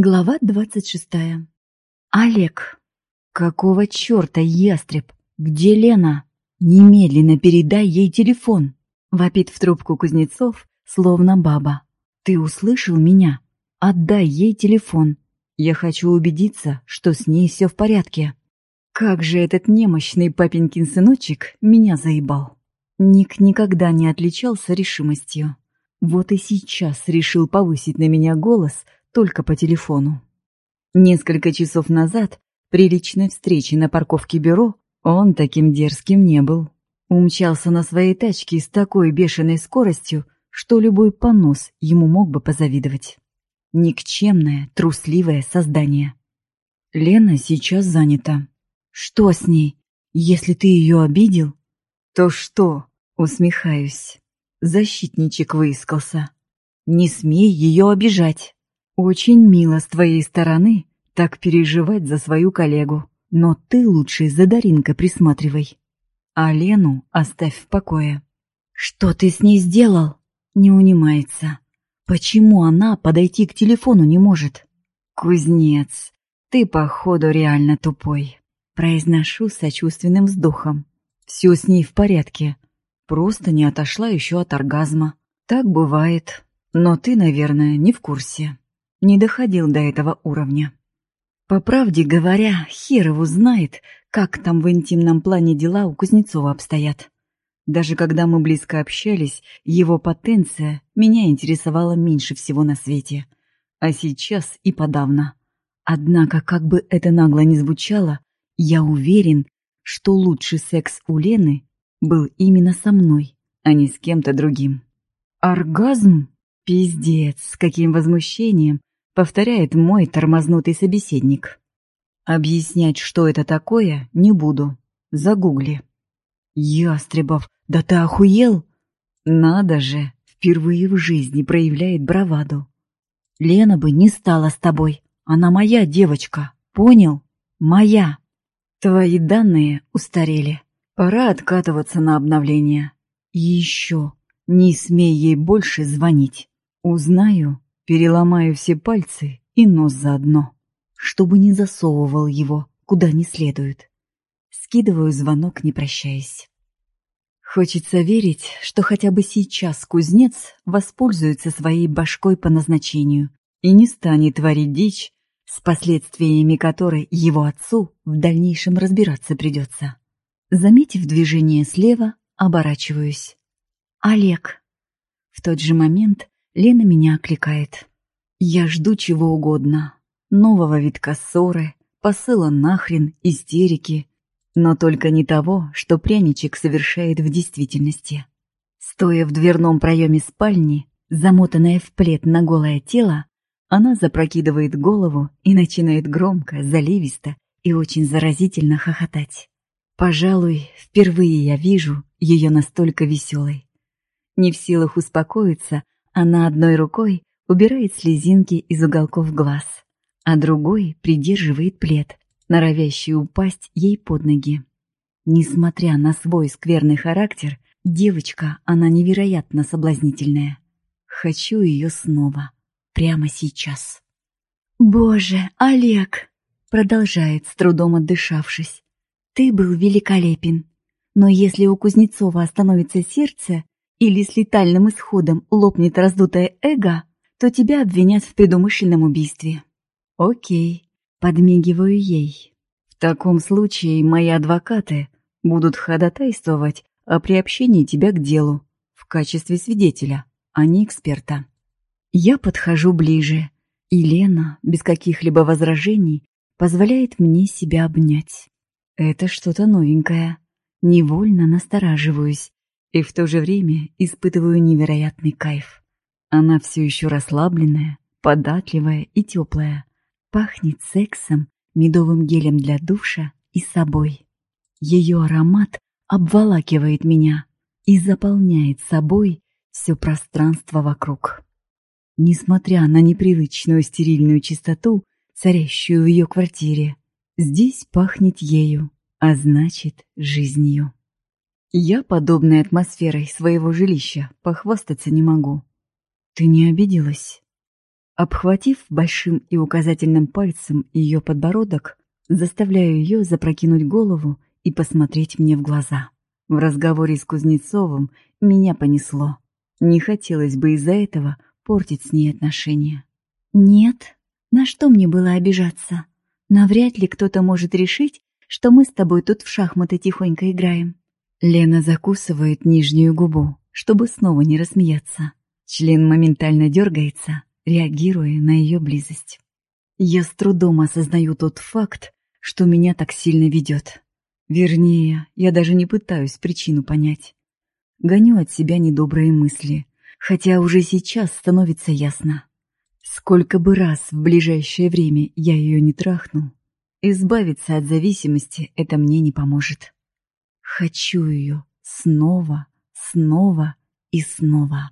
Глава двадцать шестая. Олег. Какого черта, ястреб? Где Лена? Немедленно передай ей телефон. Вопит в трубку Кузнецов, словно баба. Ты услышал меня? Отдай ей телефон. Я хочу убедиться, что с ней все в порядке. Как же этот немощный папенькин сыночек меня заебал. Ник никогда не отличался решимостью. Вот и сейчас решил повысить на меня голос — только по телефону. Несколько часов назад, при личной встрече на парковке бюро, он таким дерзким не был. Умчался на своей тачке с такой бешеной скоростью, что любой понос ему мог бы позавидовать. Никчемное, трусливое создание. Лена сейчас занята. Что с ней? Если ты ее обидел? То что? Усмехаюсь. Защитничек выискался. Не смей ее обижать. «Очень мило с твоей стороны так переживать за свою коллегу, но ты лучше за Даринкой присматривай. А Лену оставь в покое». «Что ты с ней сделал?» Не унимается. «Почему она подойти к телефону не может?» «Кузнец, ты, походу, реально тупой». Произношу сочувственным вздохом. «Все с ней в порядке. Просто не отошла еще от оргазма. Так бывает. Но ты, наверное, не в курсе» не доходил до этого уровня. По правде говоря, хер его знает, как там в интимном плане дела у Кузнецова обстоят. Даже когда мы близко общались, его потенция меня интересовала меньше всего на свете. А сейчас и подавно. Однако, как бы это нагло ни звучало, я уверен, что лучший секс у Лены был именно со мной, а не с кем-то другим. Оргазм? Пиздец, с каким возмущением повторяет мой тормознутый собеседник. Объяснять, что это такое, не буду. Загугли. Ястребов, да ты охуел? Надо же, впервые в жизни проявляет браваду. Лена бы не стала с тобой. Она моя девочка, понял? Моя. Твои данные устарели. Пора откатываться на обновление. И еще, не смей ей больше звонить. Узнаю, Переломаю все пальцы и нос заодно, чтобы не засовывал его куда не следует. Скидываю звонок, не прощаясь. Хочется верить, что хотя бы сейчас кузнец воспользуется своей башкой по назначению и не станет творить дичь, с последствиями которой его отцу в дальнейшем разбираться придется. Заметив движение слева, оборачиваюсь. «Олег!» В тот же момент Лена меня окликает. Я жду чего угодно. Нового витка ссоры, посыла нахрен, истерики. Но только не того, что пряничек совершает в действительности. Стоя в дверном проеме спальни, замотанная в плед на голое тело, она запрокидывает голову и начинает громко, заливисто и очень заразительно хохотать. Пожалуй, впервые я вижу ее настолько веселой. Не в силах успокоиться, она одной рукой убирает слезинки из уголков глаз, а другой придерживает плед, норовящий упасть ей под ноги. Несмотря на свой скверный характер, девочка, она невероятно соблазнительная. Хочу ее снова, прямо сейчас. «Боже, Олег!» — продолжает, с трудом отдышавшись. «Ты был великолепен, но если у Кузнецова остановится сердце, или с летальным исходом лопнет раздутое эго, то тебя обвинят в предумышленном убийстве. Окей, подмигиваю ей. В таком случае мои адвокаты будут ходатайствовать о приобщении тебя к делу в качестве свидетеля, а не эксперта. Я подхожу ближе, и Лена, без каких-либо возражений, позволяет мне себя обнять. Это что-то новенькое. Невольно настораживаюсь, и в то же время испытываю невероятный кайф. Она все еще расслабленная, податливая и теплая. Пахнет сексом, медовым гелем для душа и собой. Ее аромат обволакивает меня и заполняет собой все пространство вокруг. Несмотря на непривычную стерильную чистоту, царящую в ее квартире, здесь пахнет ею, а значит, жизнью. Я подобной атмосферой своего жилища похвастаться не могу. Ты не обиделась? Обхватив большим и указательным пальцем ее подбородок, заставляю ее запрокинуть голову и посмотреть мне в глаза. В разговоре с Кузнецовым меня понесло. Не хотелось бы из-за этого портить с ней отношения. «Нет, на что мне было обижаться? Навряд ли кто-то может решить, что мы с тобой тут в шахматы тихонько играем». Лена закусывает нижнюю губу, чтобы снова не рассмеяться. Член моментально дергается, реагируя на ее близость. Я с трудом осознаю тот факт, что меня так сильно ведет. Вернее, я даже не пытаюсь причину понять. Гоню от себя недобрые мысли, хотя уже сейчас становится ясно. Сколько бы раз в ближайшее время я ее не трахнул, избавиться от зависимости это мне не поможет. Хочу ее снова, снова и снова.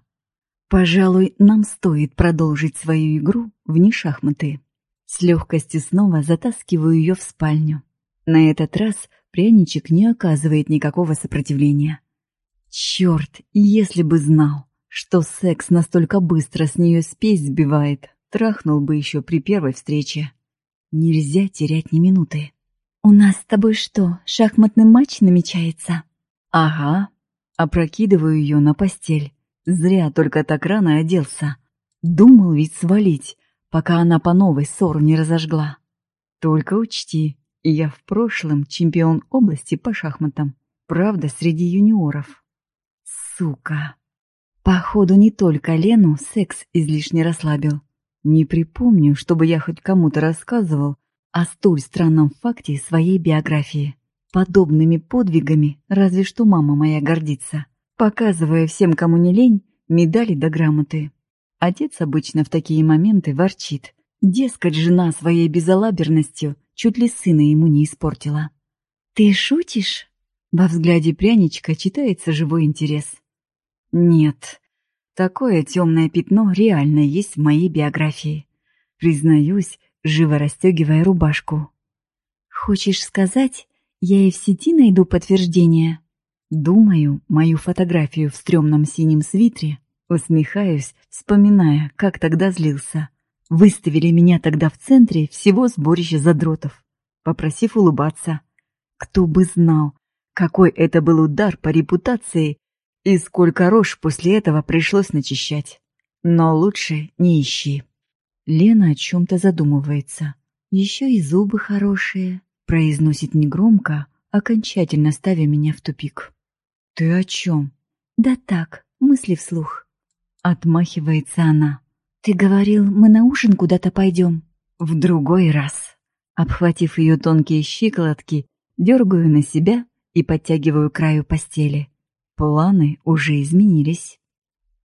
Пожалуй, нам стоит продолжить свою игру вне шахматы. С легкостью снова затаскиваю ее в спальню. На этот раз пряничек не оказывает никакого сопротивления. Черт, если бы знал, что секс настолько быстро с нее спесь сбивает, трахнул бы еще при первой встрече. Нельзя терять ни минуты. «У нас с тобой что, шахматный матч намечается?» «Ага». Опрокидываю ее на постель. Зря только так рано оделся. Думал ведь свалить, пока она по новой ссору не разожгла. Только учти, я в прошлом чемпион области по шахматам. Правда, среди юниоров. Сука. Походу, не только Лену секс излишне расслабил. Не припомню, чтобы я хоть кому-то рассказывал о столь странном факте своей биографии. Подобными подвигами разве что мама моя гордится показывая всем, кому не лень, медали да грамоты. Отец обычно в такие моменты ворчит. Дескать, жена своей безалаберностью чуть ли сына ему не испортила. «Ты шутишь?» Во взгляде пряничка читается живой интерес. «Нет, такое темное пятно реально есть в моей биографии. Признаюсь, живо расстегивая рубашку. Хочешь сказать, я и в сети найду подтверждение?» Думаю, мою фотографию в стрёмном синем свитре, усмехаюсь, вспоминая, как тогда злился. Выставили меня тогда в центре всего сборища задротов, попросив улыбаться. Кто бы знал, какой это был удар по репутации и сколько рож после этого пришлось начищать. Но лучше не ищи. Лена о чем-то задумывается. Еще и зубы хорошие, произносит негромко, окончательно ставя меня в тупик. «Ты о чем?» «Да так, мысли вслух». Отмахивается она. «Ты говорил, мы на ужин куда-то пойдем?» «В другой раз». Обхватив ее тонкие щиколотки, дергаю на себя и подтягиваю краю постели. Планы уже изменились.